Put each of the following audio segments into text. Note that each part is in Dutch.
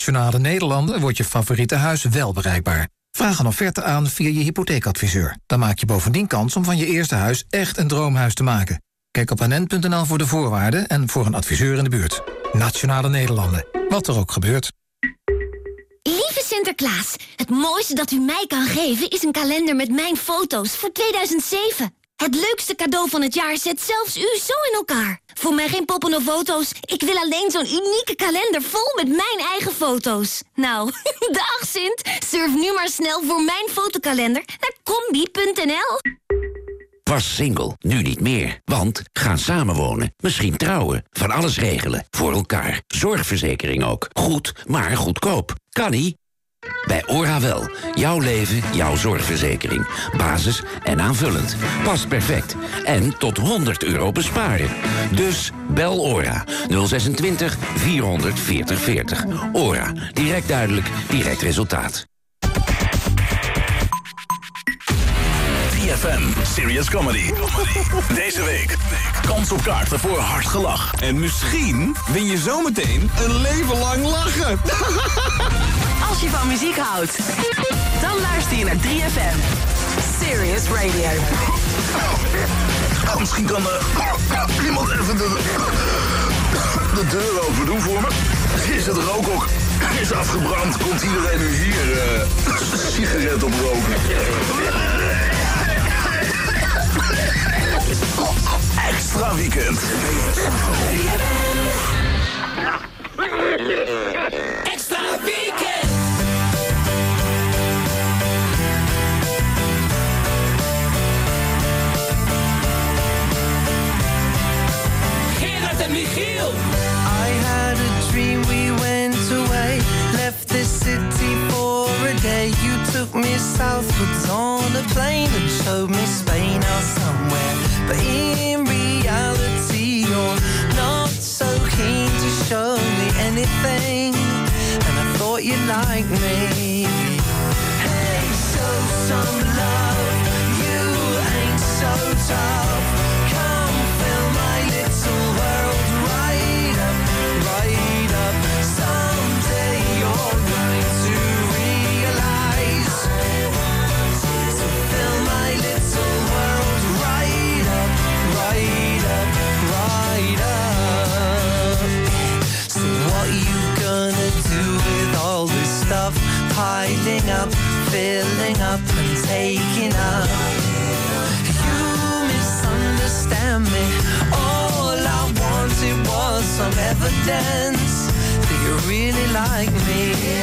Nationale Nederlanden wordt je favoriete huis wel bereikbaar. Vraag een offerte aan via je hypotheekadviseur. Dan maak je bovendien kans om van je eerste huis echt een droomhuis te maken. Kijk op anent.nl voor de voorwaarden en voor een adviseur in de buurt. Nationale Nederlanden. Wat er ook gebeurt. Lieve Sinterklaas, het mooiste dat u mij kan geven is een kalender met mijn foto's voor 2007. Het leukste cadeau van het jaar zet zelfs u zo in elkaar. Voor mij geen poppen of foto's. Ik wil alleen zo'n unieke kalender vol met mijn eigen foto's. Nou, dag Sint. Surf nu maar snel voor mijn fotokalender naar combi.nl. Was single, nu niet meer. Want gaan samenwonen, misschien trouwen, van alles regelen, voor elkaar. Zorgverzekering ook. Goed, maar goedkoop. Kan ie? Bij Ora wel. Jouw leven, jouw zorgverzekering. Basis en aanvullend. Past perfect. En tot 100 euro besparen. Dus bel Ora. 026 440 40. Ora. Direct duidelijk, direct resultaat. 3FM, Serious Comedy. Deze week, kans op kaarten voor hard gelach. En misschien win je zometeen een leven lang lachen. Als je van muziek houdt, dan luister je naar 3FM. Serious Radio. Oh, misschien kan uh, iemand even de, de deur open doen voor me. Is het rookhok is afgebrand, komt iedereen nu hier uh, sigaret op roken. Extra weekend. Extra weekend. Gerard en Michiel. I had a dream we went away, left this city for a day. You took me southwards on a plane and showed me evidence that you really like me.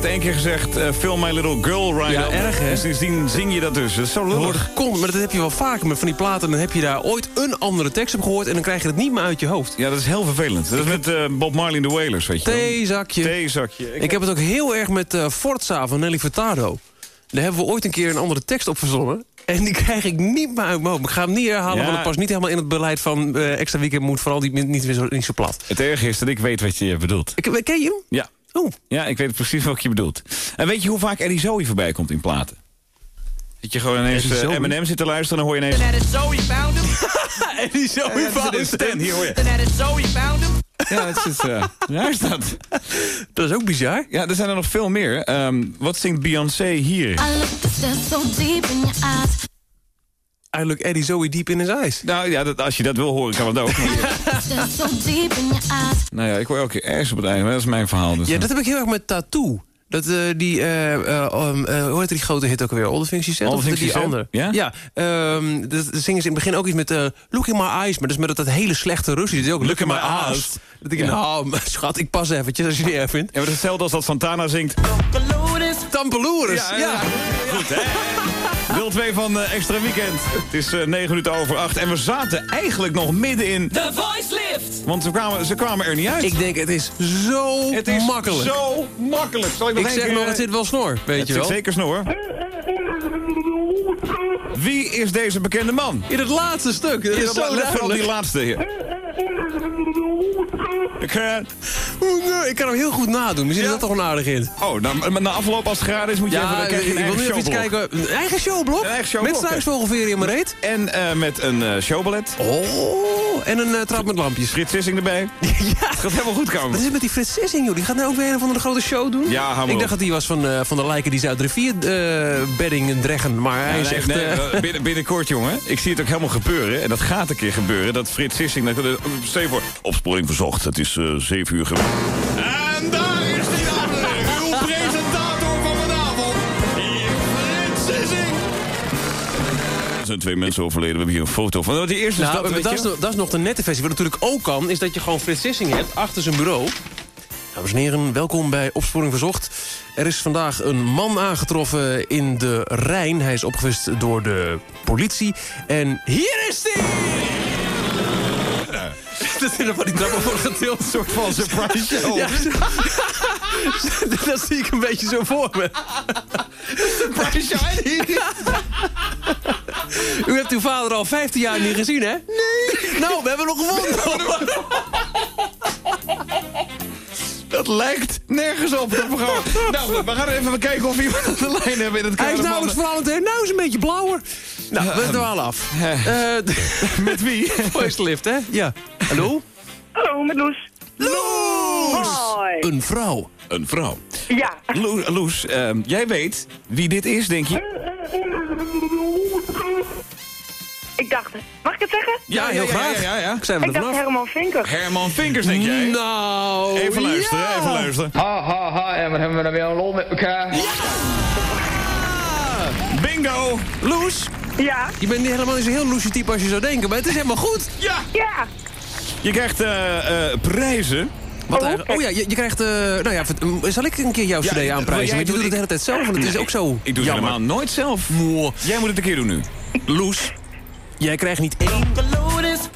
Hebt één keer gezegd... eh film My Little Girl Ride Ja, On. erg, hè? En sindsdien zing je dat dus. Dat is zo lullig. maar dat heb je wel vaker met van die platen. Dan heb je daar ooit een andere tekst op gehoord... en dan krijg je het niet meer uit je hoofd. Ja, dat is heel vervelend. Dat is met eh, Bob Marley en de Wailers, weet je wel. Theezakje. Theezakje. Ik heb het ook heel erg met eh, Forza van Nelly Furtado. Daar hebben we ooit een keer een andere tekst op verzonnen. En die krijg ik niet meer uit mijn hoofd. Ik ga hem niet herhalen, Ja. want het past niet helemaal in het beleid van eh, extra weekend moet. Vooral die, niet, weer zo, niet zo plat. Het erge is dat ik weet wat je bedoelt. Ik, ken je hem? Ja. Oh. Ja, ik weet precies wat je bedoelt. En weet je hoe vaak Eddie Zoe voorbij komt in platen? Dat je gewoon ineens Eddie eh, Zoe? Eminem zit te luisteren... en dan hoor je ineens... So he found him. En die zo Ja, dat is Stan, hier hoor je. He found him. Ja, het is... eh raar is dat. Dat is ook bizar. Ja, er zijn er nog veel meer. Ehm, wat zingt Beyoncé hier? I look so deep in your eyes. I look Eddie Zoe deep in his eyes. Nou ja, dat, als je dat wil horen, kan het ook. Nou ja, ik hoor elke keer ergens op het einde. Dat is mijn verhaal. Dus Ja, dat heb ik heel erg met Tattoo. Dat, eh, die, eh, eh, um, eh, hoe heet die grote hit ook alweer? All the Things You Said? All the Of Things die You Said? andere? Ja? Ja. ehm, dat, dat zingen ze in het begin ook iets met Look in my eyes. Maar dat is met dat, dat hele slechte Russisch. Dat is ook Look in my eyes. Dat ik, Ja. nou, schat, ik pas eventjes als je het niet erg vindt. Ja, maar dat is hetzelfde als dat Santana zingt. Tampeloeres. Ja, Ja, Goed, hè? Deel 2 van eh, Extra Weekend. Het is eh 9 minuten over 8. En we zaten eigenlijk nog midden in... The voice lift. Want ze kwamen, ze kwamen er niet uit. Ik denk, het is zo het is makkelijk. zo makkelijk. Zal ik nog ik één zeg keer, nog, eh, het zit wel snor, weet het je zit wel. zeker snor. Wie is deze bekende man? In het laatste stuk, dat Ja, is dat- zo duidelijk. die laatste hier. Ik, eh, Ik kan hem heel goed nadoen, misschien is dat toch een aardig in. oh, nou, maar na afloop als het geraden is moet je even... Ja, ik wil nu eigen even iets kijken. Eigen showblok? Een eigen showblok, Met in mijn reet? En eh, met een eh, showballet. Oh, en een eh, trap met lampjes. Frits Sissing erbij. Ja. Het gaat helemaal goed komen. Wat is het met die Frits Sissing, joh? Die gaat nou ook weer een of andere grote show doen? Ja, maar Ik dacht dat hij was van, eh, van de lijken die ze uit de rivier beddingen dreggen. Maar hij Ja, is nee, echt... nee, binnen, binnenkort, jongen. Ik zie het ook helemaal gebeuren. En dat gaat een keer gebeuren. Dat Frits Sissing... Dat, uh, stel je voor, opsporing verzocht. Het is eh 7 uur gebeurd. En zijn twee mensen overleden. We hebben hier een foto van. Die eerste nou, is dat, is, dat is nog de nette versie. Wat natuurlijk ook kan, is dat je gewoon Frits Sissing hebt achter zijn bureau. Dames en heren, welkom bij Opsporing Verzocht. Er is vandaag een man aangetroffen in de Rijn. Hij is opgevist door de politie. En hier is hij! Dat is van die trappen voor getild. Een soort van surprise show. Ja, dat zie ik een beetje zo voor me. Surprise show. U hebt uw vader al 15 jaar niet gezien, hè? Nee. Nou, we hebben nog gewonnen. Dat lijkt nergens op. Dat programma. nou, we gaan even kijken of we iemand aan de lijn hebben in het Hij is nauwelijks veranderd? Nou is een beetje blauwer. Nou, we dwalen af. Eh, Met wie? Facelift, hè? Ja. Hallo? Hallo, met Loes. Loes! Hoi. Een vrouw. Een vrouw. Ja. Lo- Loes, ehm, jij weet wie dit is, denk je? Ik dacht, mag ik het zeggen? Ja, heel graag. Ja, ja, ja. Ik zei er Ik dacht vanaf. Herman Vinker. Herman Vinkers, denk jij? Nou, Even luisteren, ja. even luisteren. Ha, ha, ha, en wat hebben we dan weer een lol met elkaar. Bingo! Loes, Ja. je bent niet helemaal niet zo heel loesje type als je zou denken, maar het is helemaal goed. Ja! Ja. Je krijgt eh, eh, prijzen. Wat Oh, oh ja, je, je krijgt... eh, nou ja, zal ik een keer jouw cd aanprijzen? jij Want je doet het de hele tijd zelf, want het is ook zo Ik doe het helemaal nooit zelf. Jij moet het een keer doen nu. Loes, jij krijgt niet één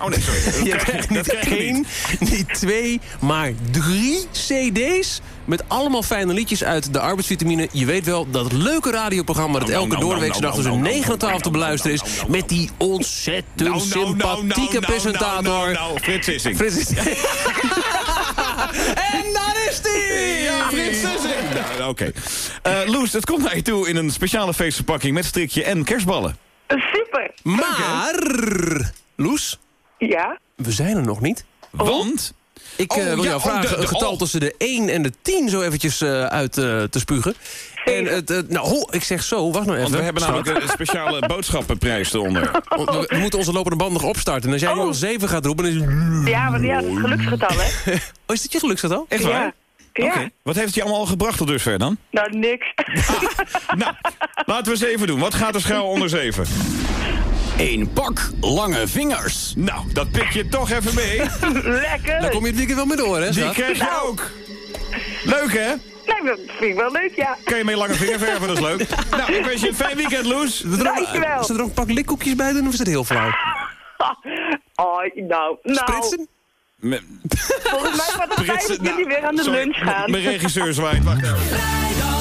Oh nee, sorry. Je krijgt niet Dat krijg je één, niet twee, maar drie cd's... met allemaal fijne liedjes uit de arbeidsvitamine. Je weet wel, dat leuke radioprogramma... dat Nou, elke nou, nou, doorweekse dag tussen nou, 9 en 12 te beluisteren is... met die ontzettend sympathieke presentator... Frits Sissing. Frits is- en daar is die! Ja, Frits Sissing. Oké. Eh, Loes, het komt naar je toe in een speciale feestverpakking... met strikje en kerstballen. Super. Maar, Loes, Ja. we zijn er nog niet. Want... Ik Oh, eh, wil ja, jou oh, vragen de- de- een getal oh. tussen de 1 en de 10 zo eventjes eh, uit eh, te spugen. En het, het- nou, ho, ik zeg zo, wacht nou even. Want we hebben namelijk een speciale boodschappenprijs eronder. We, we moeten onze lopende band nog opstarten. En als jij nu Oh. al 7 gaat roepen, dan is het... Ja, want ja, het is geluksgetal, hè? Oh, is dit je geluksgetal? Echt waar? Ja. Ja. Oké. Wat heeft het je allemaal al gebracht tot dusver dan? Nou, niks. Nou, laten we eens even doen. Wat gaat er schuil onder 7? Eén pak lange vingers. Nou, dat pik je toch even mee. Lekker. Dan kom je het weekend wel mee door, hè, Die krijg je ook. Leuk, hè? Nee, dat vind ik wel leuk, ja. Kan je mee lange vinger verven, dat is leuk. Nou, ik wens je een fijn weekend, Loes. Dankjewel. Zit er ook een pak likkoekjes bij doen of is het heel flauw? Oh, nou, nou. Spritsen? Volgens mij wordt het tijd dat jullie weer aan de Sorry, lunch gaan. Mijn regisseur zwaait, wacht even.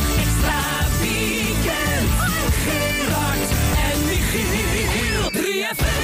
ZFM.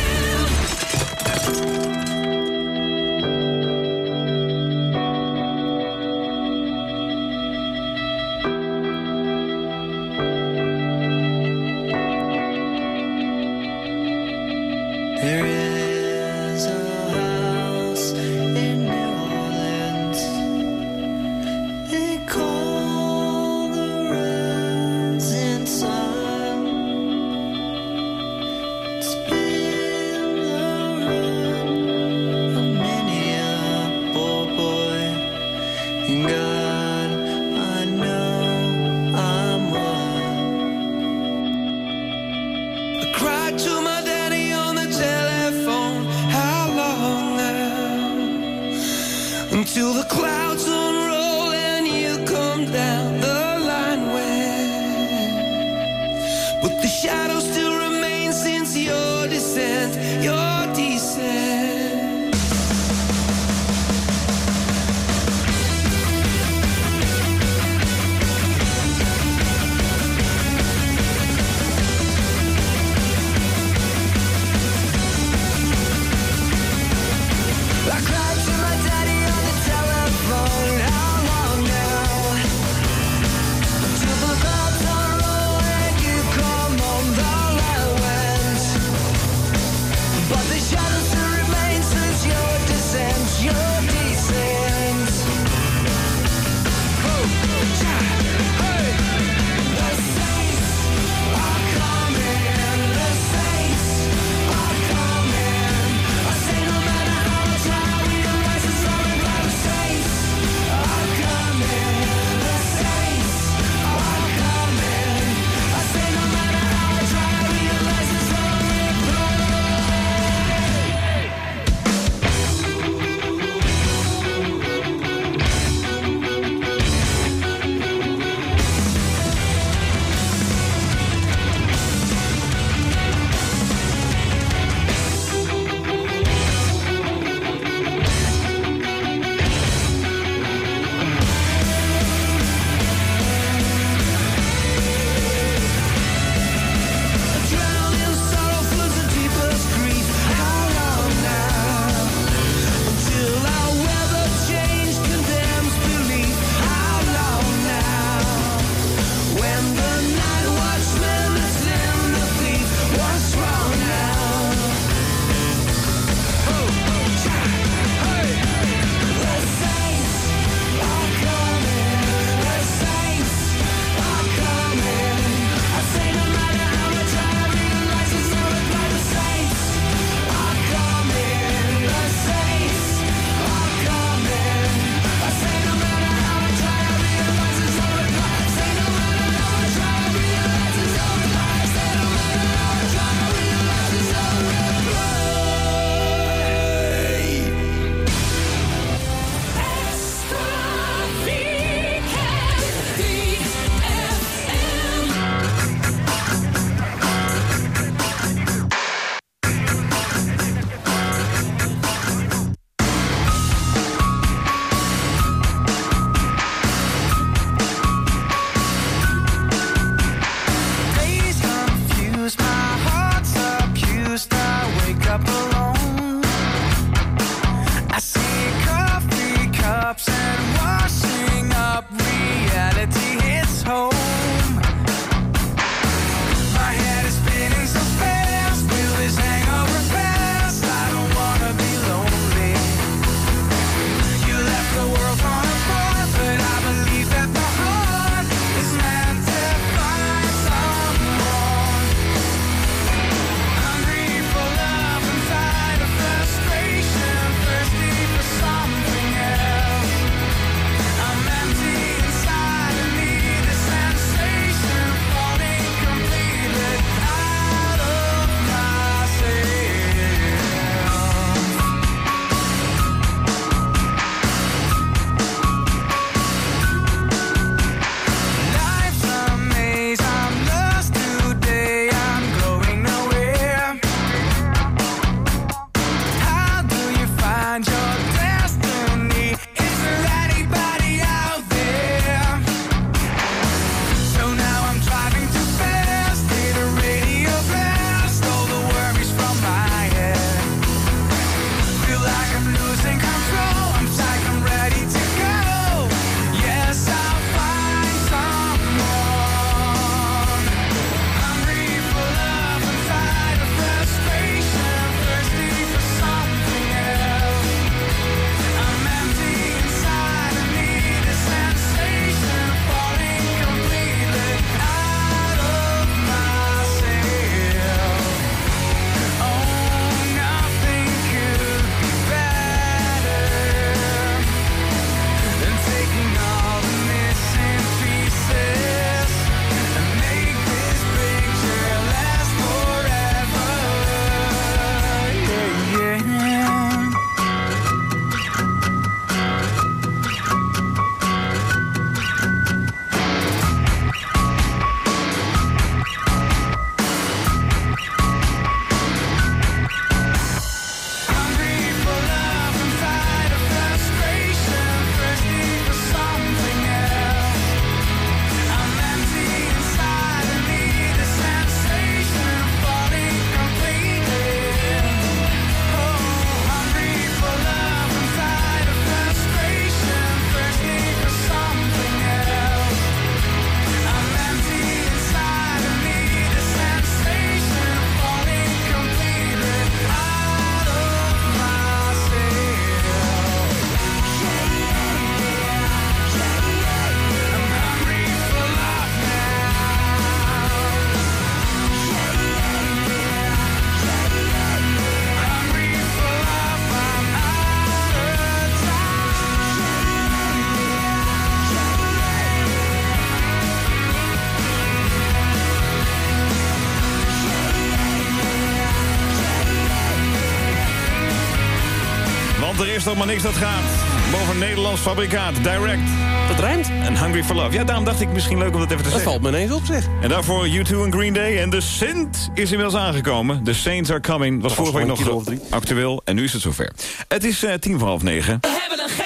Maar niks dat gaat. Boven Nederlands fabrikaat, Direct. Dat rijmt. En Hungry for Love. Ja, daarom dacht ik misschien leuk om dat even te Dat zeggen. valt me ineens op, zeg. En daarvoor U2 en Green Day. En de Sint is inmiddels aangekomen. The Saints are coming. Was vorige week nog actueel. En nu is het zover. Het is eh, tien voor half negen. We hebben een G,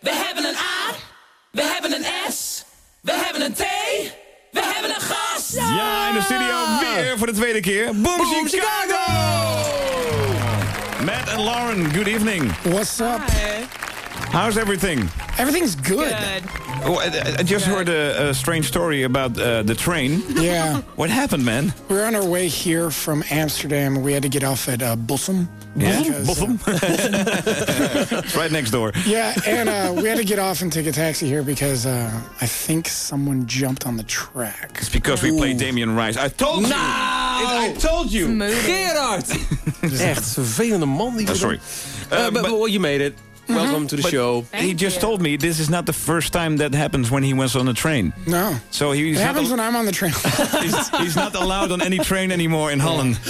we hebben een A, we hebben een S, we hebben een T, we hebben een gas. Ja, in de studio weer voor de tweede keer. Boom, Chicago! Matt and Lauren, good evening. What's up? How's everything? Everything's good. Oh, I, I just heard a, a strange story about uh, the train. Yeah. What happened, man? We're on our way here from Amsterdam. We had to get off at uh, Bussum. Yeah, because, uh, Botham. it's right next door. yeah, and uh, we had to get off and take a taxi here because uh, I think someone jumped on the track. It's because we played Damien Rice. I told you. I told you. Gerard! Echt vervelende man. Die Oh, sorry. Uh, Uh, but, but- well, you made it. Welcome to the But show. he just told me this is not the first time that happens when he was on a train. No. So he's It happens when I'm on the train. he's, he's not allowed on any train anymore in Holland.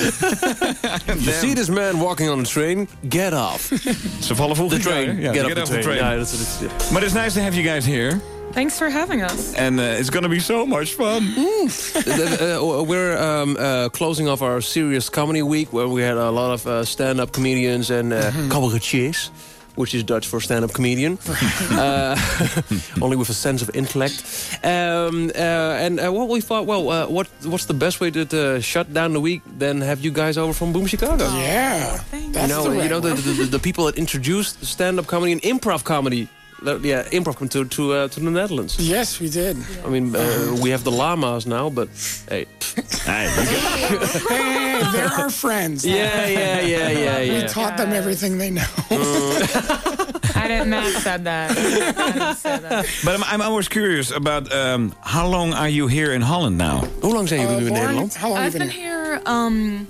You see this man walking on a train? Get off. Ze vallen vroeg The in train. Ja, get, get off the train. train. Ja, that's what it's, yeah. But it's nice to have you guys here. Thanks for having us. And uh, it's gonna be so much fun. Uh, uh, we're um, uh, closing off our serious comedy week where we had a lot of uh, stand-up comedians and uh, cabaretiers, which is Dutch for stand-up comedian, uh, only with a sense of intellect. Um, uh, and uh, what we thought, well, uh, what what's the best way to, to shut down the week than have you guys over from Boom Chicago? yeah. you know, the you know the, the, the, the people that introduced stand-up comedy and improv comedy. Yeah, improv to to uh, to the Netherlands. Yes, we did. I mean, uh, we have the llamas now, but hey. Hey, Hey, they're our friends. Yeah, yeah, yeah, yeah, yeah. We yeah. taught them everything they know. I didn't. Matt said that. I didn't say that. but I'm, I'm always curious about um, how long are you here in Holland now? Hoe lang zijn jullie nu in Lauren, Nederland? How long have I've you been been here? here um,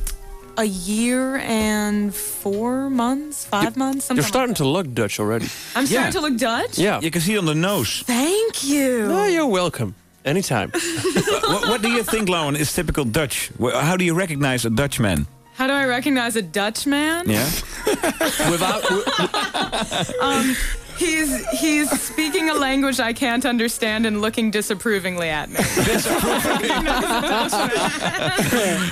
a year and four months, five months. Something You're starting to look Dutch already. I'm starting to look Dutch. Yeah. You can see it on the nose. Thank you. No, you're welcome. Anytime. what, what do you think, Lauren, is typical Dutch? How do you recognize a Dutchman? How do I recognize a Dutch man? Yeah. Without, Um, he's he's speaking a language I can't understand and looking disapprovingly at me.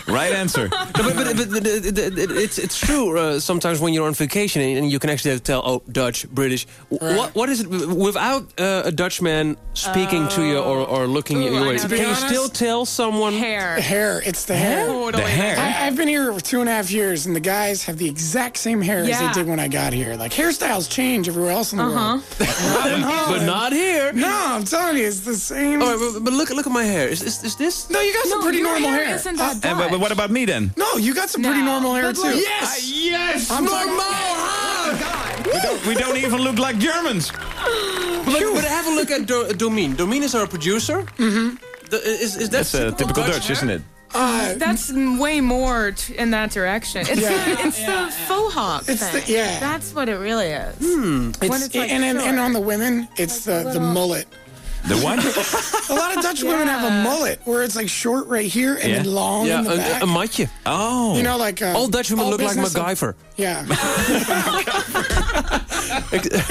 Right answer. No, but, but, but, but it- it- it- it's it's true. Uh, sometimes when you're on vacation and you can actually tell, oh, Dutch, British. W- What what is it without uh, a Dutchman speaking to you or, or looking Ooh, your I way? know. To be Can you still tell someone? Hair. Hair. It's the hair. Totally. The hair. I, I've been here for two and a half years, and the guys have the exact same hair as they did when I got here. Like hairstyles change everywhere else in the Uh-huh. world. Not in But not here. No, I'm telling you, it's the same. Oh, but, but look look at my hair. Is, is, is this? no, you got some No, pretty your normal hair hair. isn't Uh, And, but, but what about me then? no, you got some pretty normal hair but too. look- yes, Yes! I'm talking We don't, we don't even look like Germans. But, but have a look at Do, Domien. Domien is our producer. Mm-hmm. is, is that That's uh, typical Dutch, isn't it? Uh, That's way more t- in that direction. It's Yeah. the, it's the faux hawk It's thing. the- yeah. That's what it really is. it's, it's like and, and, and on the women, it's the, the mullet. The what? A lot of Dutch women have a mullet where it's like short right here and Yeah. then long Yeah, in the een, back. een matje. Oh. you know, like uh, All Dutch women all look like business of- MacGyver. Yeah.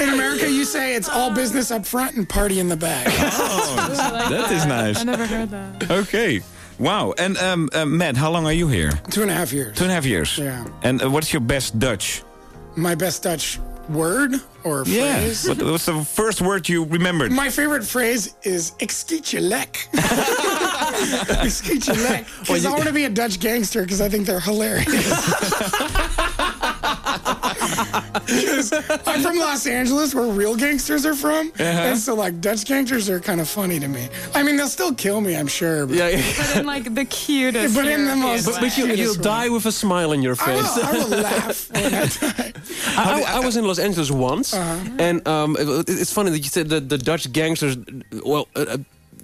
in America, you say it's all business up front and party in the back. that is nice. I never heard that. Okay. Wow. And um, uh, Matt, how long are you here? Two and a half years. Two and a half years. Yeah. And uh, what's your best Dutch? My best Dutch word or phrase. What, what's the first word you remembered? My favorite phrase is "Exkiet je lek." Exkiet je lek. Because I want to be a Dutch gangster because I think they're hilarious. 'Cause I'm from Los Angeles, where real gangsters are from, Uh-huh. and so like Dutch gangsters are kind of funny to me. I mean, they'll still kill me, I'm sure. But Yeah, yeah. But in like the cutest. But in the most- But, way. but you, you'll one. die with a smile on your face. I face. will, I will laugh when I die. I, I- I was in Los Angeles once, and um, it- it's funny that you said that the Dutch gangsters, well, uh, uh,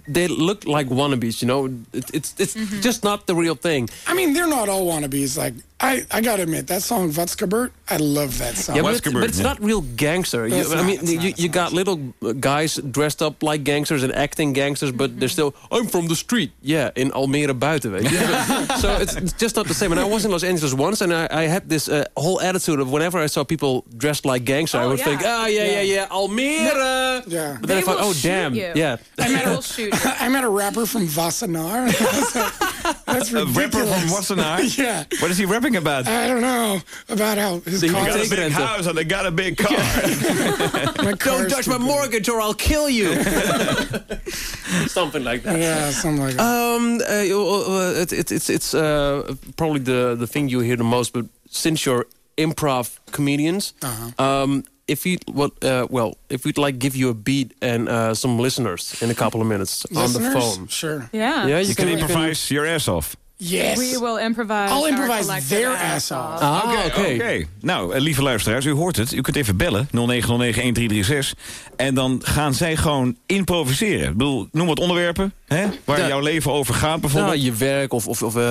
they look like wannabes. You know, it, it's it's just not the real thing. I mean, they're not all wannabes. Like, I, I gotta admit, that song, Vatskabert, I love that song. Yeah, but, it's, but it's not real gangster. You, It's I mean, it's you, you got little guys dressed up like gangsters and acting gangsters, but they're still, I'm from the street. Yeah, in Almere buiten, weet je. so it's, it's just not the same. And I was in Los Angeles once, and I, I had this uh, whole attitude of whenever I saw people dressed like gangster, I would yeah. think, ah, yeah, yeah, yeah, Almere. Yeah. But then I They thought, will oh, damn. you. Yeah. I met, a, shoot. I met a rapper from Wassenaar. That's ridiculous. A rapper from Wassenaar? yeah. What is he rapping about? I don't know about how his They car They got a big into- house and they got a big car. my Don't touch my big. mortgage or I'll kill you. Something like that. Yeah, something like that. Um, uh, uh, it, it, it's it's uh, probably the the thing you hear the most. But since you're improv comedians, Uh-huh. um, if you what uh, well, if we'd like give you a beat and uh, some listeners in a couple of minutes on the phone. Sure. Yeah. Yeah, You can improvise your ass off. Yes. We will improvise. I'll improvise their ass off. Ah, Oké, oké. oké. Nou, eh, lieve luisteraars, u hoort het. U kunt even bellen, 0909-1336. En dan gaan zij gewoon improviseren. Ik bedoel, noem wat onderwerpen, hè, waar Ja. jouw leven over gaat Nou, bijvoorbeeld. je werk of of, of uh,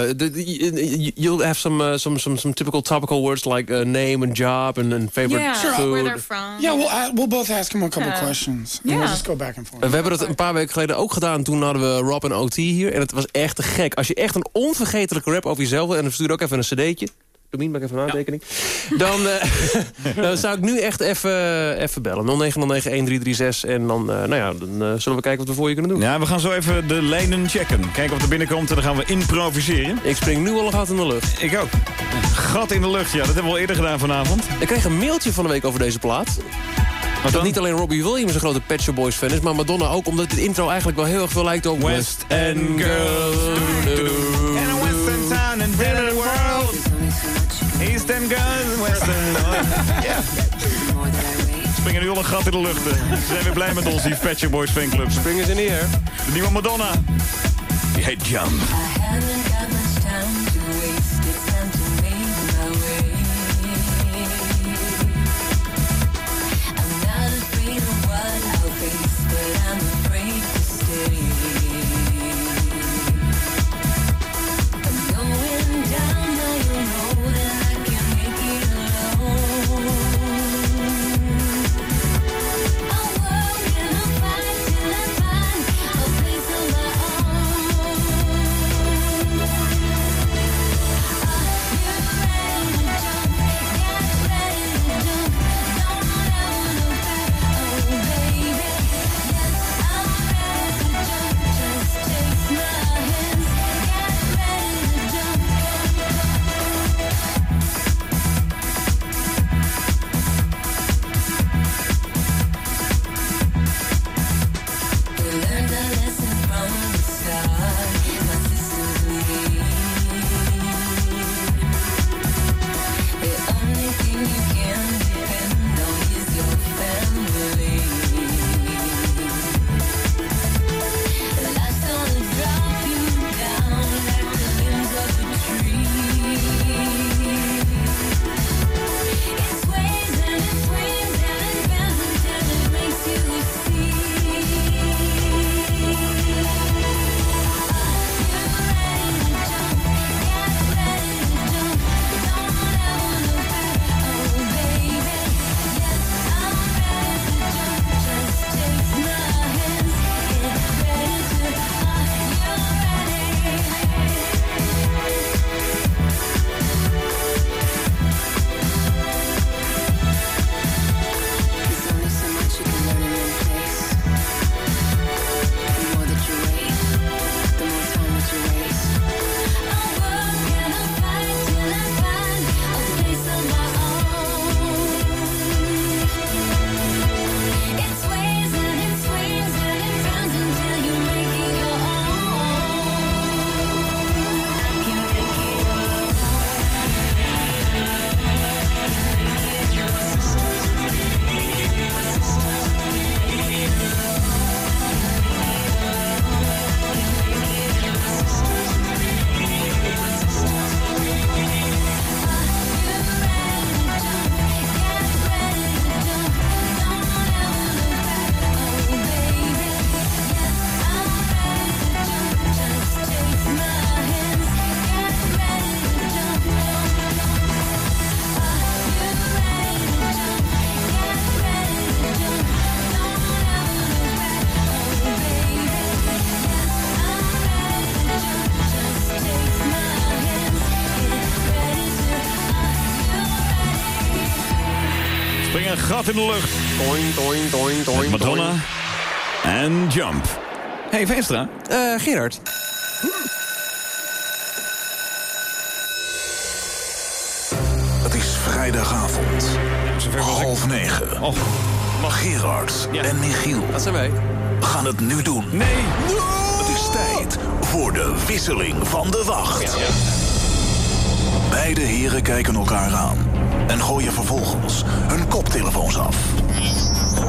you'll have some uh, some some some typical topical words like uh, name and job and, and favorite Yeah, food. where they're from. Yeah, we'll, uh, we'll both ask him a couple Yeah. questions. And Yeah. we'll just go back and forth. We hebben dat een paar weken geleden ook gedaan. Toen hadden we Rob en OT hier. En het was echt te gek. Als je echt een onvergetelijke rap over jezelf en dan stuur ook even een cd'tje. Domien, maak even een aantekening. Dan, eh, dan zou ik nu echt even, even bellen. 0909-1336. En dan, eh, nou ja, dan eh, zullen we kijken wat we voor je kunnen doen. Ja, we gaan zo even de lijnen checken. Kijken of er binnenkomt en dan gaan we improviseren. Ik spring nu al een gat in de lucht. Ik ook. Gat in de lucht, ja. Dat hebben we al eerder gedaan vanavond. Ik kreeg een mailtje van de week over deze plaat. Wat Dat niet alleen Robbie Williams een grote Pet Shop Boys fan is... maar Madonna ook, omdat het intro eigenlijk wel heel erg veel lijkt op... West End Girls. Town and the world. Eastern girls, western Ja. Springen nu al een gat in de lucht. Ze zijn weer blij met ons, die Shop Boys fanclub. Spring eens in de air. De nieuwe Madonna. Die heet Jump. In de lucht. Madonna en Jump. Hey, Veenstra. Eh, Gerard. Het is vrijdagavond. Half negen. Oh. Gerard en Michiel Dat zijn wij. gaan het nu doen. Nee. Het is tijd voor de wisseling van de wacht. Beide heren kijken elkaar aan en gooien vervolgens hun koptelefoons af.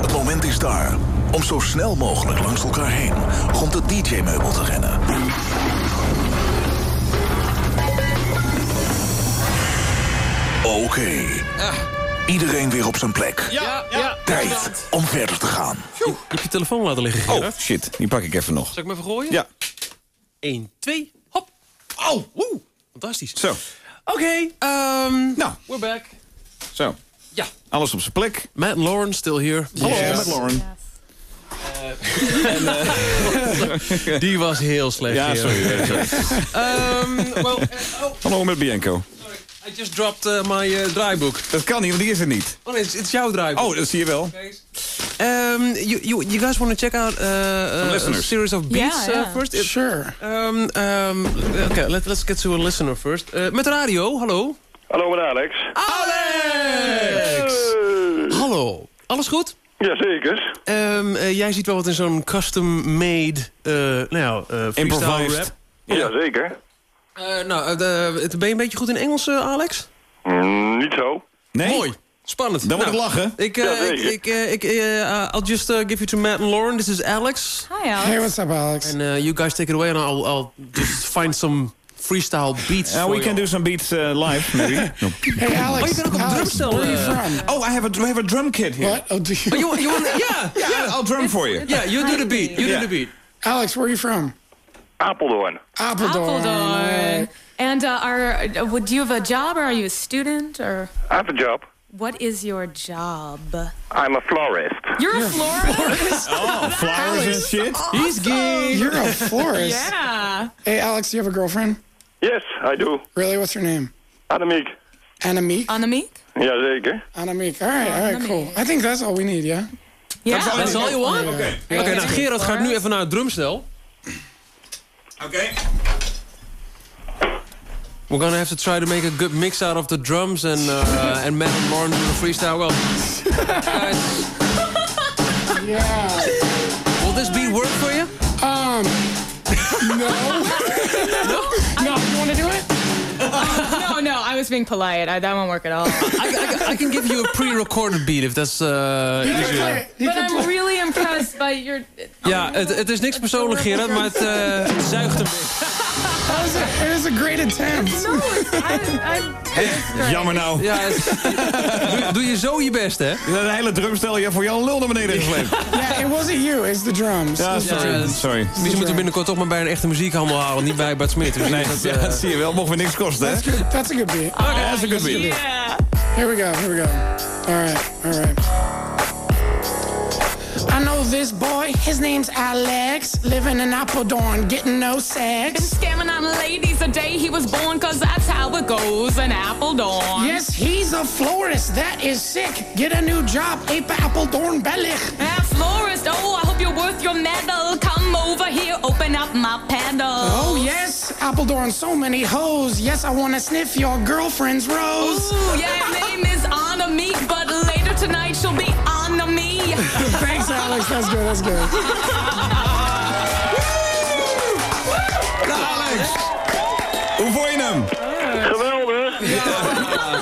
Het moment is daar om zo snel mogelijk langs elkaar heen rond het DJ-meubel te rennen. Oké. Iedereen weer op zijn plek. Ja, ja. Tijd om verder te gaan. Je hebt je telefoon laten liggen, Oh, Gerard. shit. Die pak ik even nog. Zal ik hem even gooien? Ja. 1, 2, hop. Au, woe. Fantastisch. Zo. Oké, ehm Nou, we're back. Zo. Ja. Alles op zijn plek. Matt Lauren still here. Hallo, met Lauren. Die was heel slecht. Ja, sorry. ja, sorry. Ehm, well, uh, oh, Hallo met Bianco. I just dropped uh, my uh, draaiboek. Dat kan niet, want die is er niet. Oh nee, het is- jouw draaiboek. Oh, dat zie je wel. Um, you, you, you guys want to check out uh, uh, a series of beats Yeah, yeah. Uh, first? Sure. Um, um, okay, let, let's get to a listener first. Uh, met radio, hallo. Hallo met Alex. Alex! Hallo. Alles goed? Jazeker. Um, uh, jij ziet wel wat in zo'n custom-made, uh, nou ja, uh, freestyle Improvised. rap. Jazeker. Uh, nou, uh, ben je een beetje goed in Engels, uh, Alex? Mm, niet zo. Nee? Mooi. Spannend. Dan wordt Nou, het lachen. Ik, uh, Ja, ik, ik, uh, ik, uh, I'll just uh, give you to Matt and Lauren. This is Alex. Hi, Alex. Hey, what's up, Alex? And uh, you guys take it away and I'll, I'll just find some freestyle beats Uh, we can do some beats uh, live, maybe. No. Hey, Alex. Oh, je kan ook op drumstel, Where are you uh, from? Oh, I have a, we have a drum kit here. What? Oh, do you? Oh, you, you want, yeah, Yeah, I'll drum for you. yeah, you do the beat. You Yeah. do the beat. Alex, where are you from? Apeldoorn. Apeldoorn. Apeldoorn. And uh, are uh, would you have a job or are you a student or I have a job. what is your job? I'm a florist. You're a florist. Oh, flowers and shit. He's gay. You're a florist. yeah. Hey, Alex, do you have a girlfriend? Yes, I do. Really? What's her name? Annemiek. Annemiek? Annemiek? Jazeker. Annemiek. All right, all right, cool. I think that's all we need, yeah? Yeah. That's all you want? Oké, Yeah. nou Gerard gaat nu even naar het drumstel. Oké. We're gonna have to try to make a good mix out of the drums and uh, and Matt and Lauren do the freestyle. Well, guys, Yeah. will this beat work for you? Um, no. no? You want to do it? no, no, I was being polite. I, that won't work at all. I, I, I can give you a pre-recorded beat if that's uh, You can easier. play it. You but I'm play really impressed by your. Ja, het, het is niks persoonlijk, Gerard, maar het, uh, het zuigt hem weg. That was a, it was a great attempt. No, I, I, Jammer nou. Ja, het- doe, doe je zo je best, hè? Dat hele drumstel je voor Jan Lul naar beneden gesleept. Yeah, it wasn't you. It's the drums. Ja, sorry. drums. sorry. Misschien moeten we binnenkort toch maar bij een echte muziekhandel halen, niet bij Bart Smit. Dus Nee, dat, ja, eh, dat zie je wel. Mocht me niks kosten, hè? That's good. That's a good beat. Okay, that's a good beat. yeah. Here we go. Here we go. All right. All right. I know this boy. His name's Alex. Living in Apeldoorn, getting no sex. Been scamming on ladies the day he was born, cause that's how it goes in Apeldoorn. Yes, he's a florist. That is sick. Get a new job. Ape Apeldoorn Bellig. Ah, florist, oh, I hope you're worth your medal. Come over here, open up my pedal. Oh, yes. Apeldoorn, so many hoes. Yes, I want to sniff your girlfriend's rose. Ooh, yeah, name is Anna Meek, but later tonight she'll be. Thanks, Alex. That's good. That's good. Alex! Hoe vond je hem? Geweldig.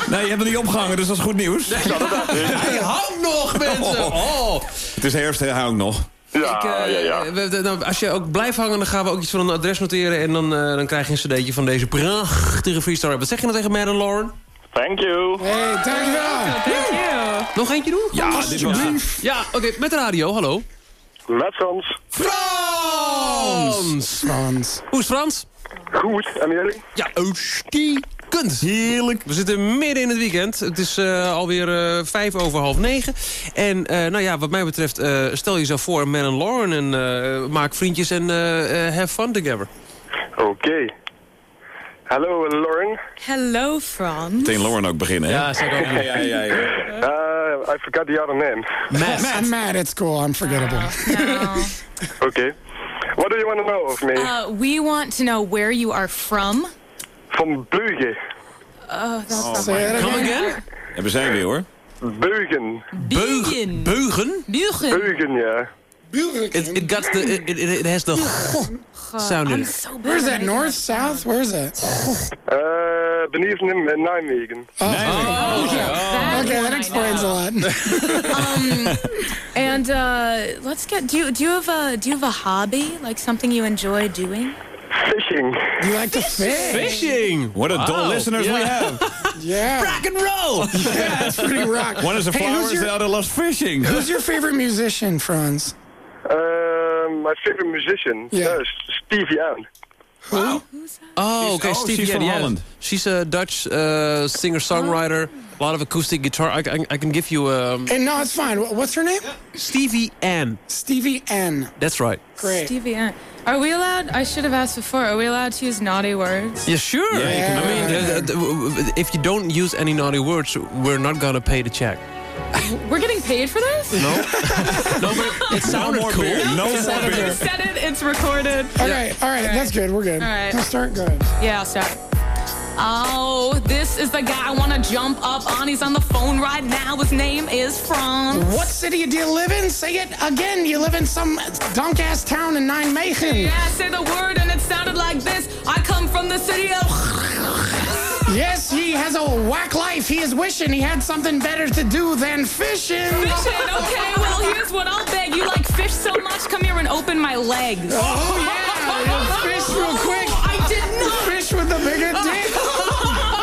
Nee, je hebt hem niet opgehangen, dus dat is goed nieuws. Hij hangt nog, mensen! Oh. Het is herfst? Hou ik nog. Ja, Ik, eh, ja, ja. we- nou, als je ook blijft hangen, dan gaan we ook iets van een adres noteren. En dan, eh, dan krijg je een cd'tje van deze prachtige freestyle. Wat zeg je nou tegen Matt en Lauren? Thank you. Hey, dankjewel. Thank you. Nog eentje doen? Ja, dit was Ja, oké, met de radio, hallo. Met Frans. Frans! Frans. Hoe is Frans? Goed. En jullie? Ja, uitstekend. Heerlijk. We zitten midden in het weekend. Het is eh, alweer eh, vijf over half negen. En eh, nou ja, wat mij betreft, eh, stel jezelf voor, Man en Lauren... en eh, maak vriendjes en have fun together. Oké. Hallo, Lauren. Hello, Franz. Meteen Lauren ook beginnen, hè? Ja, zeg ook. Ja, ja, ja. Uh, I forgot the other name. Matt. I'm Matt. It's cool. I'm forgettable. Okay. What do you want to know of me? Uh, we want to know where you are from. Van Beugen. Oh, that's Oh. God. Come again? En we zijn weer hoor. Beugen. Beugen. Beugen? Beugen. Beugen, ja. It, it got the it, it, it has the sound in it. Where's that? North, south? Where's that? Uh, beneath him in Nijmegen. Oh, okay. okay, that explains a lot. Um, and uh, let's get. Do you do you have a do you have a hobby like something you enjoy doing? Fishing. You like to fish? Fishing. What a dull Wow. listeners we have. Yeah. Rock and roll. Yeah, that's pretty rock. One is a Hey, flowers, who's your- the other loves fishing. Who's your favorite musician, Franz? My favorite musician. Yeah. Uh, Stevie Ann. Oh, okay. oh, Stevie she's yeah, from yeah. Holland. She's a Dutch uh, singer-songwriter. A lot of acoustic guitar. I, I, I can give you um, Hey, no, it's fine. What's her name? Stevie Ann. Stevie N. That's right. Great. Stevie Ann. Are we allowed? I should have asked before. Are we allowed to use naughty words? Yeah, sure. Yeah, you can- I mean, uh, uh, w- w- if you don't use any naughty words, we're not gonna pay the check. We're getting paid for this? No, no, but it sounded cool. beer. No more Sounded beer. You said it. It's recorded. Okay, all right, that's good. We're good. All right. Let's start. Go ahead. Yeah, I'll start. Oh, this is the guy I want to jump up on. He's on the phone right now. His name is Franz. What city do you live in? Say it again. You live in some dunk ass town in Nijmegen. Yeah, say the word and it sounded like this. I come from the city of. Yes, he has a whack life. He is wishing he had something better to do than fishing. Fishing. Okay, well, here's what I'll beg. You like fish so much, come here and open my legs. Oh, yeah. You fish real quick. I did not. Fish with the bigger dick.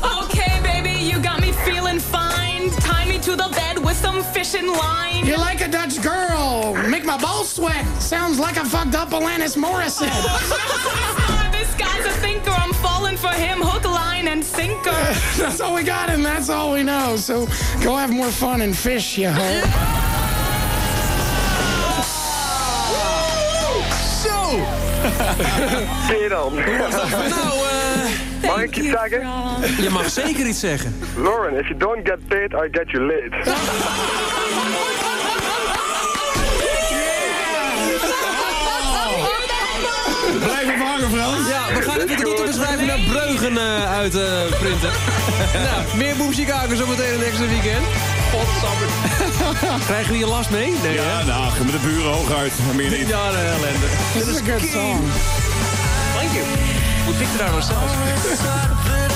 Uh, okay, baby, you got me feeling fine. Tie me to the bed with some fishing line. You like a Dutch girl. Make my balls sweat. Sounds like I fucked up Alanis Morissette. guy's a thinker. I'm falling for him, hook, line, and sinker. that's all we got, and that's all we know. So go have more fun and fish, you hoe. Zo! Ken dan? Nou, eh, Mag ik iets zeggen? je mag zeker iets zeggen. Lauren, if you don't get paid, I get you late. we gaan even de titelbeschrijving naar Breugen eh uit eh, printen. nou, meer Boom Chicago zometeen een extra weekend. Godsamme. Krijgen we hier last mee? Nee, Ja, hè? nou, met de buren hooguit. Meer niet. Ja, nee, ellende. This is a good song. Thank you. We picked it out ourselves. Is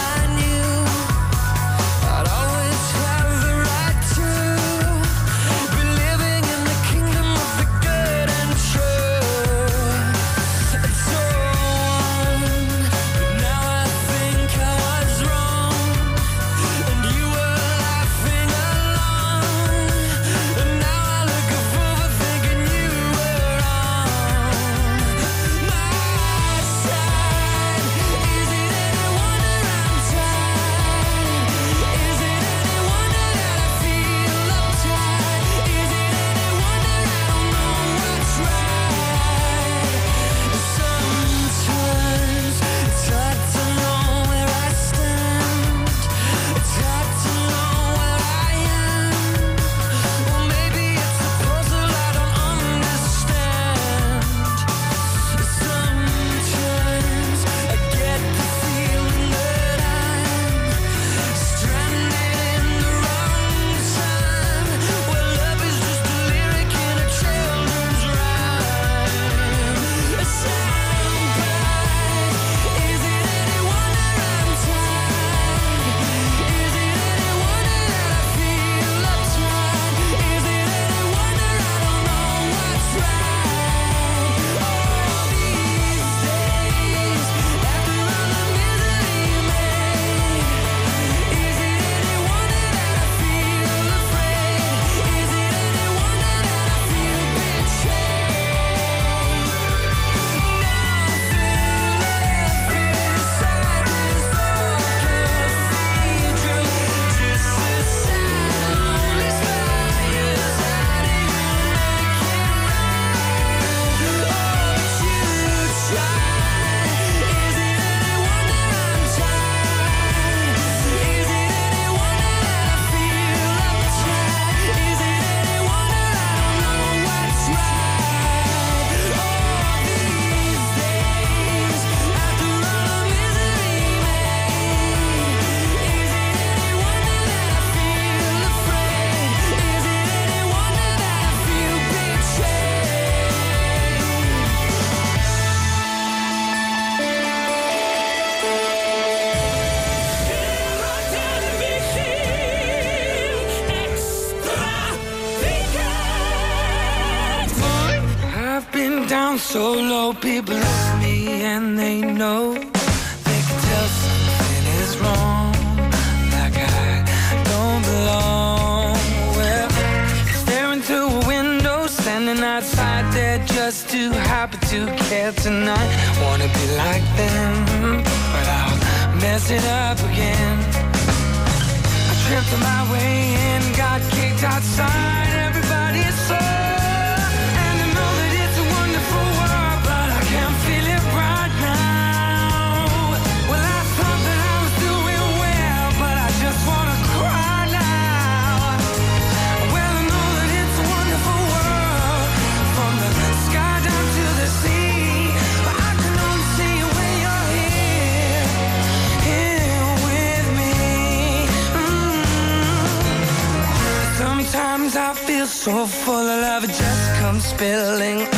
full of love, it just comes spilling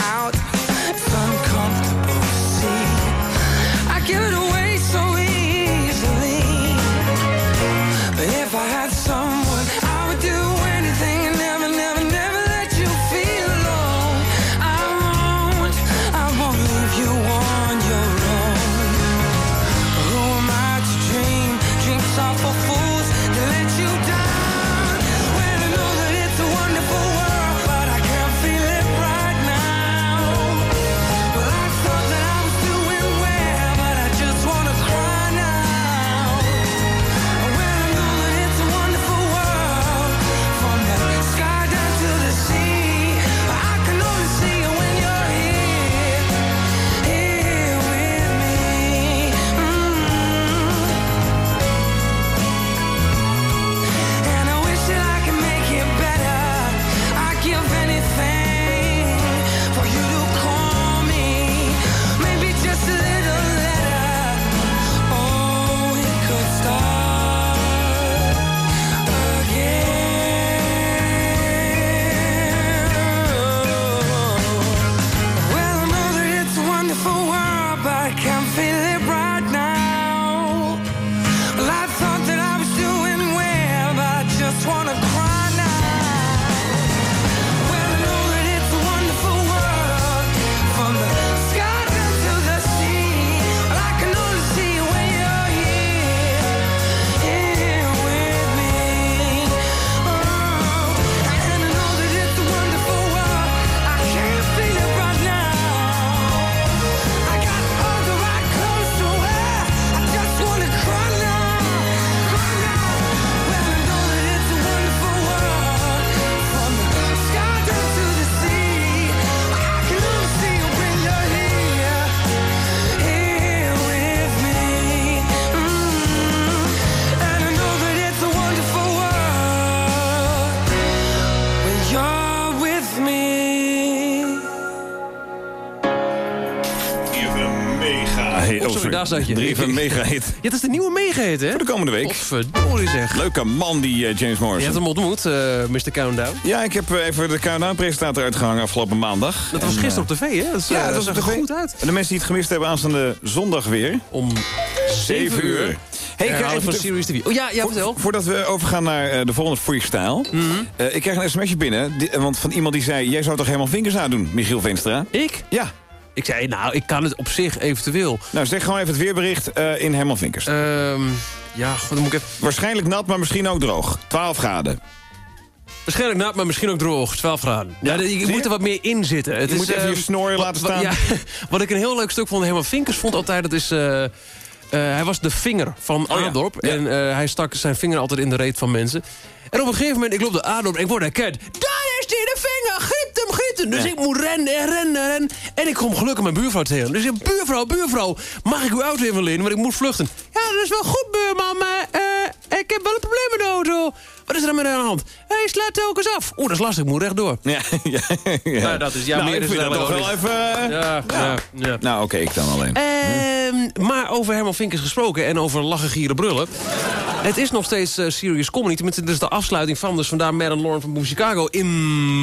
hit. Zat je. Even een mega hit. Ja, dat is de nieuwe mega-hit, hè? Voor de komende week. Of verdorie zeg. Leuke man, die eh, James Je Morrison. hebt hem ontmoet, eh, Mr. Countdown. Ja, ik heb eh, even de Countdown-presentator uitgehangen afgelopen maandag. Dat was En, gisteren op tv, hè? Dat, is, ja, dat was zag er goed uit. En de mensen die het gemist hebben, aanstaande zondag weer. Om 7 uur. Hey, ik krijg van Series TV. Oh ja, ja, vertel. Voordat we overgaan naar de volgende freestyle. Mhm. Ik krijg een sms'je binnen. want van iemand die zei... Jij zou toch helemaal vingers doen, Michiel Veenstra? Ik? Ja. Ik zei, nou, ik kan het op zich eventueel. Nou, zeg gewoon even het weerbericht eh, in helemaal vinkers. Ehm ja, goed, dan moet ik even... Waarschijnlijk nat, maar misschien ook droog. 12 graden. Waarschijnlijk nat, maar misschien ook droog. 12 graden. Ja, je, moet er wat meer in zitten. Het Je moet even ehm, je snor wat- laten staan. ja, wat ik een heel leuk stuk van Herman Vinkers vond altijd, dat is... eh, eh, hij was de vinger van Oh Adorp. ja. En hij stak zijn vinger altijd in de reet van mensen. En op een gegeven moment, ik loop de Adorp en ik word herkend. Daar die, de vinger! Griep hem, griep hem! Dus Ja. ik moet rennen en rennen en rennen. En ik kom gelukkig mijn buurvrouw tegen. Dus ik zeg, buurvrouw, buurvrouw, mag ik uw auto even lenen? Want ik moet vluchten. Ja, dat is wel goed, buurman, maar eh, ik heb wel een probleem met de auto. Wat is er dan met aan de hand? Hij slaat telkens af. Oeh, dat is lastig, ik moet rechtdoor. Ja, ja, ja. Nou, dat is- ja, nou, meer ik is vind het dat wel toch wel even... eh, Ja, ja, ja. Nou, oké, ik dan alleen. Ehm, maar over Herman Vinkers gesproken en over lachen, gieren, brullen. Het is nog steeds eh, serious comedy. Tenminste, dit is de afsluiting van. Dus vandaar en Lauren van Boom Chicago in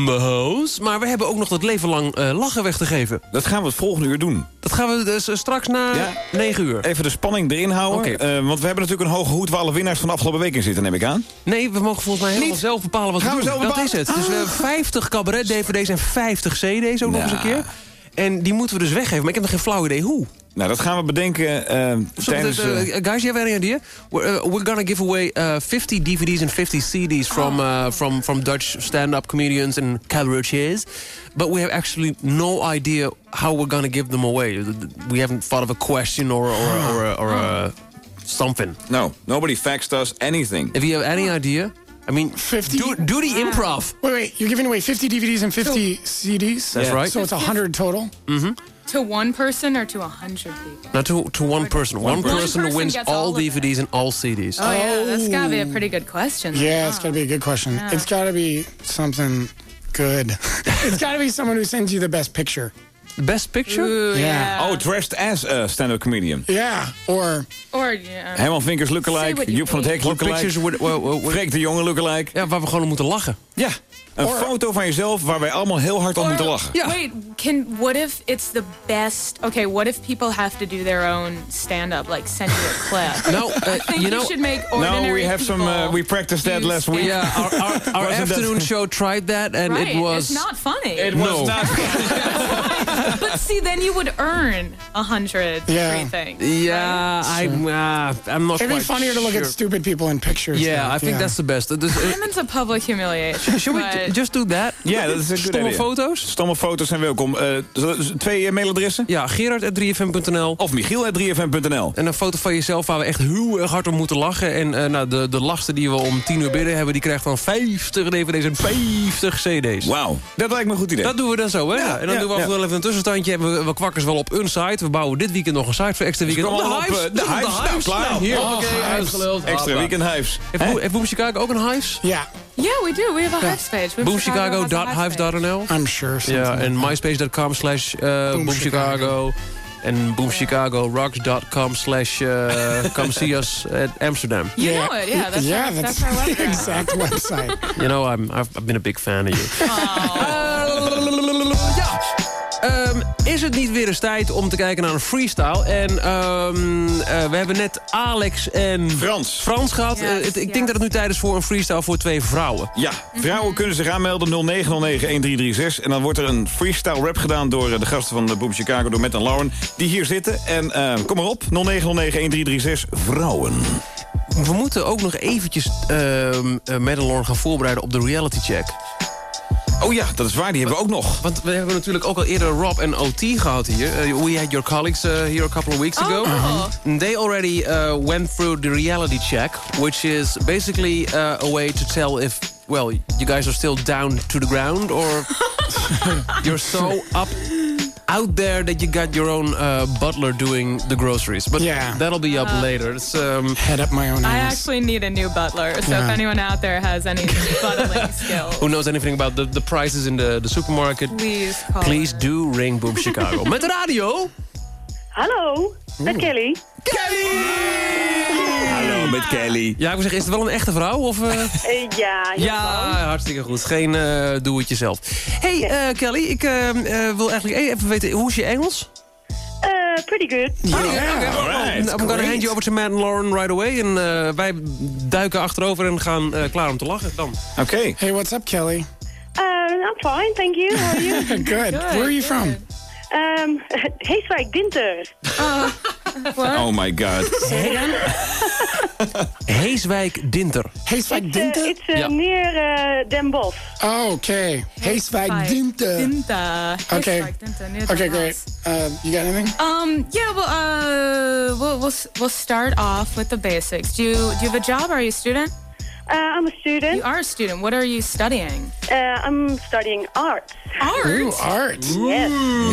the house. Maar we hebben ook nog dat leven lang eh, lachen weg te geven. Dat gaan we het volgende uur doen. Dat gaan we dus straks na Ja. 9 uur. Even de spanning erin houden. Eh, want we hebben natuurlijk een hoge hoed waar alle winnaars van de afgelopen week in zitten, neem ik aan. Nee, we mogen volgens mij helemaal zelf bepalen wat we doen. dat is het. Dus we hebben 50 cabaret-dvd's en 50 cd's ook nog eens een Nou. keer. En die moeten we dus weggeven, maar ik heb nog geen flauw idee hoe. Nou, dat gaan we bedenken So, tijdens... uh, eh, guys, you have any idea? We're, uh, we're gonna give away uh, 50 DVDs and 50 CDs from uh, from from Dutch stand-up comedians and cabaretiers, but we have actually no idea how we're gonna give them away. We haven't thought of a question or or or, or, a something. no, nobody faxed us anything. If you have any idea, I mean, 50 do, do the improv. Wait, wait. You're giving away 50 DVDs and 50 CDs? That's right. So it's 100 total? Mm-hmm. To one person or to a hundred people? Now to to one person. One, One person, person wins gets all, all of. DVDs and all CDs. Oh, yeah, that's gotta be a pretty good question. Yeah, it's got to be a good question. Yeah. It's got to be something good. it's got to be someone who sends you the best picture. Best picture? Ooh, yeah. Oh, dressed as a stand-up comedian. Yeah, or... Or, yeah. Herman Vinkers lookalike, Joep van het Hek lookalike, Freek de Jonge lookalike. ja, waar we gewoon om moeten lachen. Ja, een foto van jezelf waar wij allemaal heel hard om moeten lachen. Ja. Wait, can what if it's the best? Okay, what if people have to do their own stand-up, like send you a clip? No, uh, I think you you, know- should make ordinary No, we have some. Uh, we practiced that last week. Yeah, our, our, our Wasn't that- afternoon show tried that, and Right, it was it's not funny. It was No. not. but see, then you would earn a hundred Yeah. free things. Yeah, I'm. Uh, I'm not. It'd be funnier to look sure. at stupid people in pictures. Yeah, though. I think that's the best. Dus, uh, a public humiliation. should we just do that? Ja, dat is een Stomme idea. foto's? Stomme foto's zijn welkom. Eh, twee eh, mailadressen? Ja, Gerard.3fm.nl. Of Michiel.3fm.nl. En een foto van jezelf waar we echt heel erg hard om moeten lachen. En eh, nou, de, de lasten die we om 10 uur binnen hebben... die krijgt van 50 dvd's en 50 cd's. Wauw, dat lijkt me een goed idee. Dat doen we dan zo, hè? Ja, en dan ja, doen we af en toe ja. wel even een tussenstandje. En we, we kwakken ze wel op een site. We bouwen dit weekend nog een site voor extra weekend. kom Op de op, eh, de Hives. Nou, klaar. Nou, Hier. Oh. Extra weekend Hives. Heeft, Boom Chicago ook een Hives? Yeah, Yeah, we do. We have a Hives page. Boom Chicago has a Hives page. Boomchicago.hives.nl I'm sure. Yeah, and like myspace.com slash uh, Boom boomchicago. And boomchicagorocks.com slash uh, come see us at Amsterdam. You know it, yeah. That's yeah, our, that's, that's our the website. exact website. You know, I'm, I've, I've been a big fan of you. Ehm, is het niet weer eens tijd om te kijken naar een freestyle? En ehm, eh, we hebben net Alex en Frans. Frans gehad. Eh, het- ik denk dat het nu tijd is voor een freestyle voor twee vrouwen. Ja, vrouwen kunnen zich aanmelden 0909-1336. En dan wordt er een freestyle rap gedaan door eh, de gasten van de Boom Chicago... door Matt en Lauren, die hier zitten. En kom maar op, 0909-1336, vrouwen. We moeten ook nog eventjes ehm eh, Madelorn gaan voorbereiden op de reality check. Oh ja, dat is waar, die hebben we ook nog. Want we hebben natuurlijk ook al eerder Rob en OT gehad hier. Uh, we had your colleagues uh, here a couple of weeks ago. And They already uh, went through the reality check, which is basically uh, a way to tell if, well, you guys are still down to the ground or you're so up out there that you got your own uh, butler doing the groceries. But Yeah. that'll be up later. It's, um, Head up my own I ass. actually need a new butler. So Yeah. if anyone out there has any buttling skills, who knows anything about the, the prices in the, the supermarket? please call. Please do ring Boom Chicago. Met radio. Hallo, met Kelly. Hallo, met Kelly. Ja, ik wil zeggen, is het wel een echte vrouw? Of, eh? Eh, ja, Ja, hartstikke goed. Geen eh doe het jezelf. Hey eh, Kelly, ik eh, eh, wil eigenlijk e- even weten, hoe is je Engels? Eh, pretty good. Alright, I'm gonna hand you over to Matt and Lauren right away. En eh, wij duiken achterover en gaan eh, klaar om te lachen dan. Oké. Hey, what's up, Kelly? Uh, I'm fine, thank you. How are you? good. Where are you from? um, Heeswijk, Dinter. Oh my god. Heeswijk Dinter. Heeswijk It's, uh, Dinter? it's uh, Ja. near uh, Den Bosch. Oh, okay. Heeswijk Dinter. Dinta. Okay. Heeswijk, Dinta, near the Okay, great. house. Uh, you got anything? Um. Yeah. Well. Uh. We'll. We'll. s- We'll start off with the basics. Do you. Do you have a job? Are you a student? Uh, I'm a student. You are a student. What are you studying? Uh, I'm studying art. Art. Ooh, art. Yes.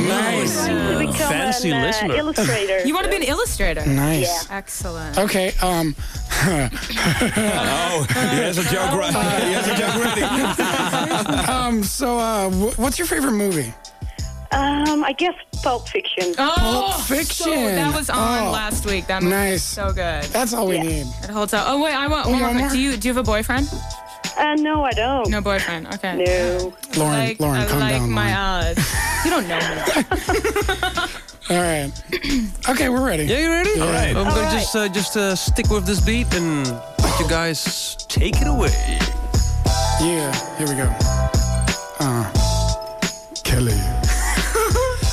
Nice. To become fancy an uh, listener. illustrator. You want to be an illustrator? Nice. Excellent. Okay, um... Oh, he has a joke right. He has a joke ready. um, so, uh, wh- what's your favorite movie? Um, I guess Pulp Fiction. Oh, Pulp so- Fiction. that was on Oh, last week. That movie was nice. so good. That's all we Yeah. need. It holds up. Oh wait, I want Oh, one you more. want more? Do you do you have a boyfriend? Uh, no, I don't. No boyfriend. Okay. No. Lauren, Like, Lauren, I calm like down. my Lauren. odds. You don't know me. All right. okay, we're ready. Yeah, you ready? Yeah. All right. I'm gonna Alright. just uh, just uh, stick with this beat and let you guys take it away. Yeah, here we go.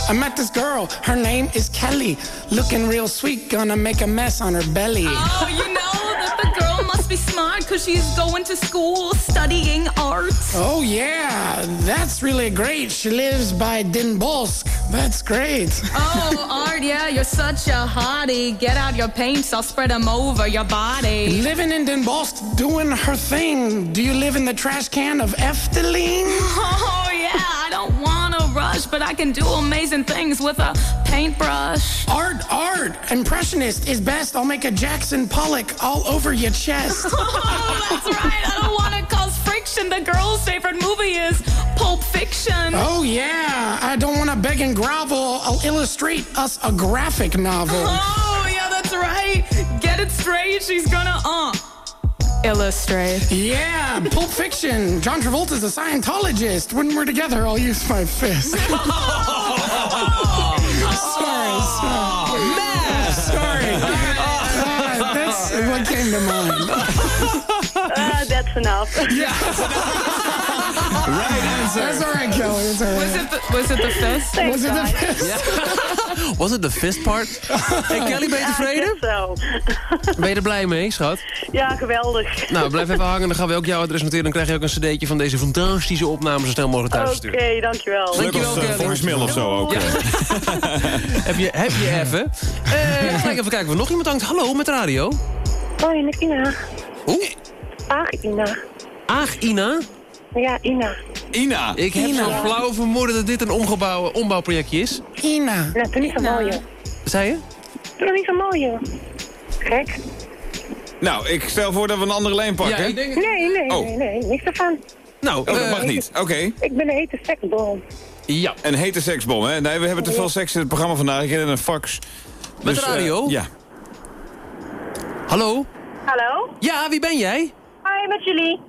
I met this girl. Her name is Kelly. Looking real sweet, gonna make a mess on her belly. Oh, you know that the girl must be smart because she's going to school studying art. Oh, yeah, that's really great. She lives by Den Bosch. That's great. Oh, Art, yeah, you're such a hottie. Get out your paints, I'll spread them over your body. Living in Den Bosch, doing her thing. Do you live in the trash can of Efteling? Oh, yeah, I don't want rush, but I can do amazing things with a paintbrush. Art, art. Impressionist is best. I'll make a Jackson Pollock all over your chest. Oh, that's right, I don't want to cause friction. The girl's favorite movie is Pulp Fiction. Oh, yeah. I don't want to beg and grovel. I'll illustrate us a graphic novel. Oh, yeah, that's right. Get it straight, she's gonna, uh, illustrate. Yeah, Pulp Fiction. John Travolta's a Scientologist. When we're together, I'll use my fist. sorry, sorry. Sorry. Uh, that's what came to mind. Uh, enough. Right answer. That's all right, Kelly. That's all Was right. it the, was it the fist? Thank Was it the God. fist? Was het de fist part? Hey Kelly, ben je tevreden? Zo. Ben je er blij mee, schat? Ja, geweldig. Nou, blijf even hangen. Dan gaan we ook jouw adres noteren. Dan krijg je ook een cd'tje van deze fantastische opname zo snel mogelijk thuis Oké, sturen. dankjewel. Dankjewel, als, eh, Kelly. voicemail of zo ook. Heb je, heb je even? Eh gelijk even kijken of er nog iemand hangt. Hallo, met de radio. Hoi, met Ina. Ach, Ina. Aag, Ina. Ja, Ina. Ina. Ik heb Ina. zo'n flauw vermoeden dat dit een omgebouw, ombouwprojectje is. Ina. Nou, doe niet zo mooi, joh. Zei je? Doe niet zo mooi, joh. Gek. Nou, ik stel voor dat we een andere lijn pakken. Ja, ik denk... Nee, nee, Oh. nee, nee. Niks ervan. Nou, Oh, dat eh, mag niet. Oké. Ik ben een hete seksbom. Ja. Een hete seksbom, hè? Nee, we hebben te veel seks in het programma vandaag. Ik ken een fax. Met Dus, de radio? eh, ja. Hallo? Hallo? Ja, wie ben jij? Hoi, met jullie.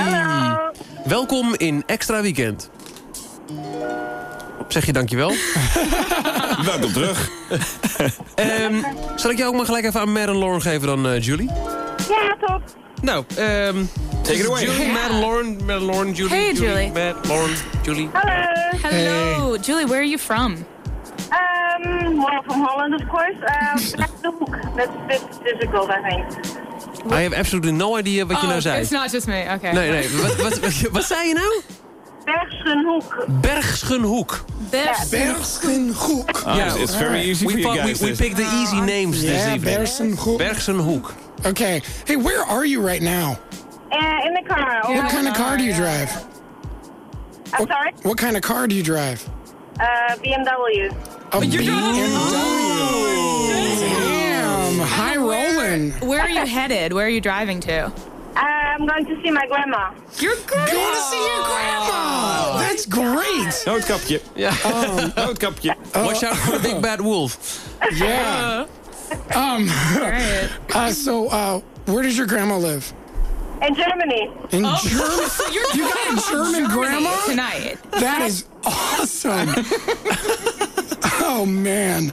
Hallo. Welkom in Extra Weekend. Zeg je dankjewel. Welkom terug. Ehm zal ik jou ook maar gelijk even aan Mad and Lauren geven dan, eh, Julie? Ja, top. Nou, ehm Take it away. Julie, and Lauren, and Lauren, Julie, Hey, Julie. Mad, Lauren, Julie. Hallo. Hello, Julie, where are you from? Um, well, from Holland, of course. Back the hook. That's a bit difficult, I think. I have absolutely no idea wat je oh, nou zei. it's not just me. Okay. Nee, nee, wat, wat, wat, wat zei je nou? Bergenhoek. Bergschenhoek. Best. Bersenhoek. Ah, it's, it's very easy we, for you guys. we, we picked the easy names this Yeah, evening. Bersenhoek. Bergschenhoek. Okay. Hey, where are you right now? Uh, in the car. Yeah. What kind of car do you drive? I'm sorry? What kind of car do you drive? Uh, BMW. A BMW. Damn, high rolling. Where are you headed? Where are you driving to? Uh, I'm going to see my grandma. Your Going to see your grandma. That's great. Noodkapje. Ja. Noodkapje. Watch out for the big bad wolf. Yeah. Um. Great. Uh, so, uh, where does your grandma live? In Germany. In Oh, Germany. so you're You got a German grandma? tonight. That is awesome. oh man.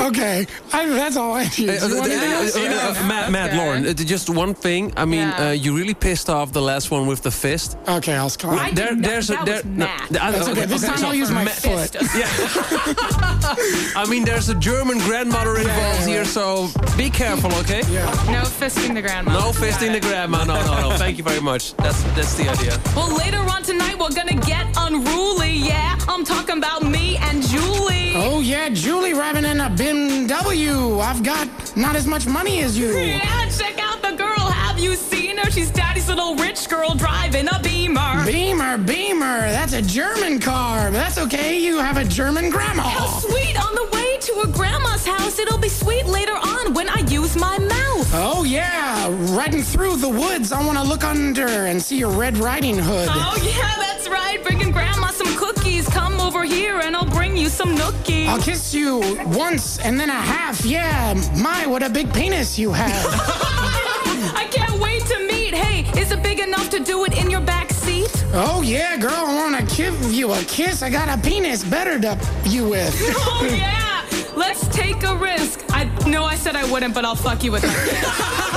Okay, I, that's all I need. Uh, You uh, uh, uh, Matt, Matt, Okay. Lauren, uh, just one thing. I mean, Yeah. uh, you really pissed off the last one with the fist. Okay, I'll stop. I did not- there's a there. was no, Matt. the- uh, That's okay. This time so I'll use my Matt- foot. I mean, there's a German grandmother involved here, so be careful, okay? Yeah. No fisting the grandma. No fisting the grandma. No, no, no. Thank you very much. That's that's the idea. Well, later on tonight, we're gonna get unruly, yeah? I'm talking about me and Julie. Oh Oh, yeah, Julie driving in a BMW. I've got not as much money as you. Yeah, check out the girl. Have you seen her? She's daddy's little rich girl driving a Beamer. Beamer, Beamer. That's a German car. That's okay. You have a German grandma. How sweet on the way to her grandma's house. It'll be sweet later on when I use my mouth. Oh yeah, riding through the woods. I want to look under and see your Red Riding Hood. Oh, yeah, that's right. Bringing over here and I'll bring you some nookies. I'll kiss you once and then a half. Yeah, my, what a big penis you have. I can't wait to meet. Hey, is it big enough to do it in your back seat? oh yeah, girl, I want to give you a kiss. I got a penis better to you with. Oh, yeah. Let's take a risk. I know I said I wouldn't, but I'll fuck you with my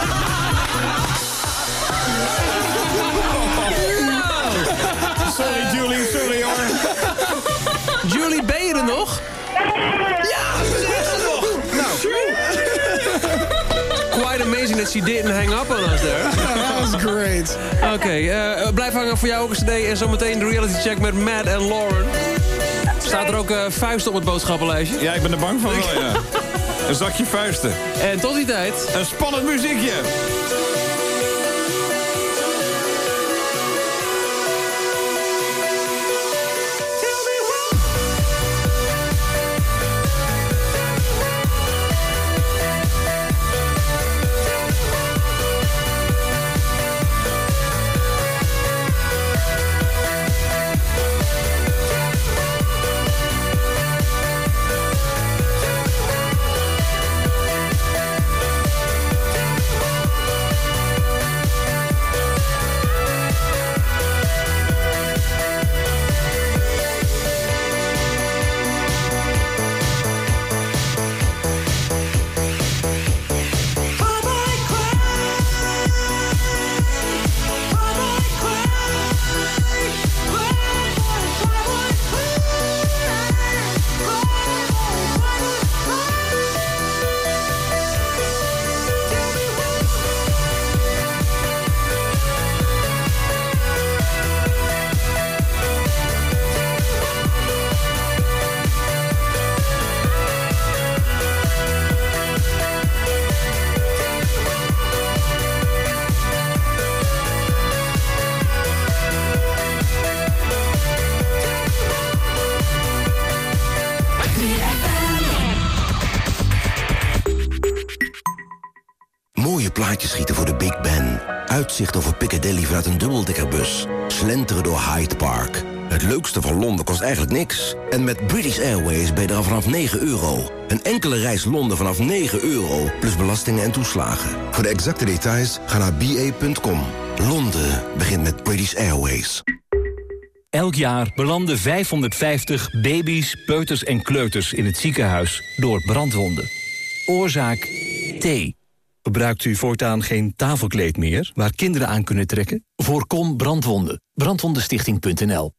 that she didn't hang up on us there. that was great. Oké, eh, blijf hangen voor jou ook een cd. En zometeen de reality check met Matt en Lauren. Staat er ook eh, vuist op het boodschappenlijstje? Ja, ik ben er bang van wel, ja. Een zakje vuisten. En tot die tijd... Een spannend muziekje. Slenteren door Hyde Park. Het leukste van Londen kost eigenlijk niks. En met British Airways ben je er al vanaf 9 euro. Een enkele reis Londen vanaf 9 euro. Plus belastingen en toeslagen. Voor de exacte details ga naar ba.com. Londen begint met British Airways. Elk jaar belanden 550 baby's, peuters en kleuters in het ziekenhuis door brandwonden. Oorzaak T. Gebruikt u voortaan geen tafelkleed meer waar kinderen aan kunnen trekken? Voorkom brandwonden. Brandwondenstichting.nl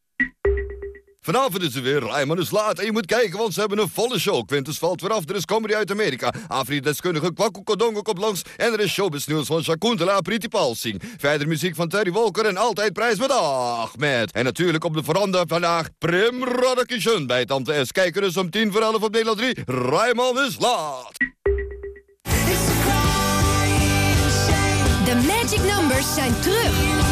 Vanavond is er weer Rijman is laat en je moet kijken, want ze hebben een volle show. Quintus valt weer af, er is comedy uit Amerika. Afri-deskundige Kwaku Kodongo komt langs. En er is showbiznieuws van Shakuntala Priti Palsing. Verder muziek van Terry Walker en altijd prijs met Ahmed. En natuurlijk op de veranda vandaag Prim Radakishun bij Tante S. Kijken dus om tien voor elf op Nederland 3. Rijman is laat. De Magic Numbers zijn terug.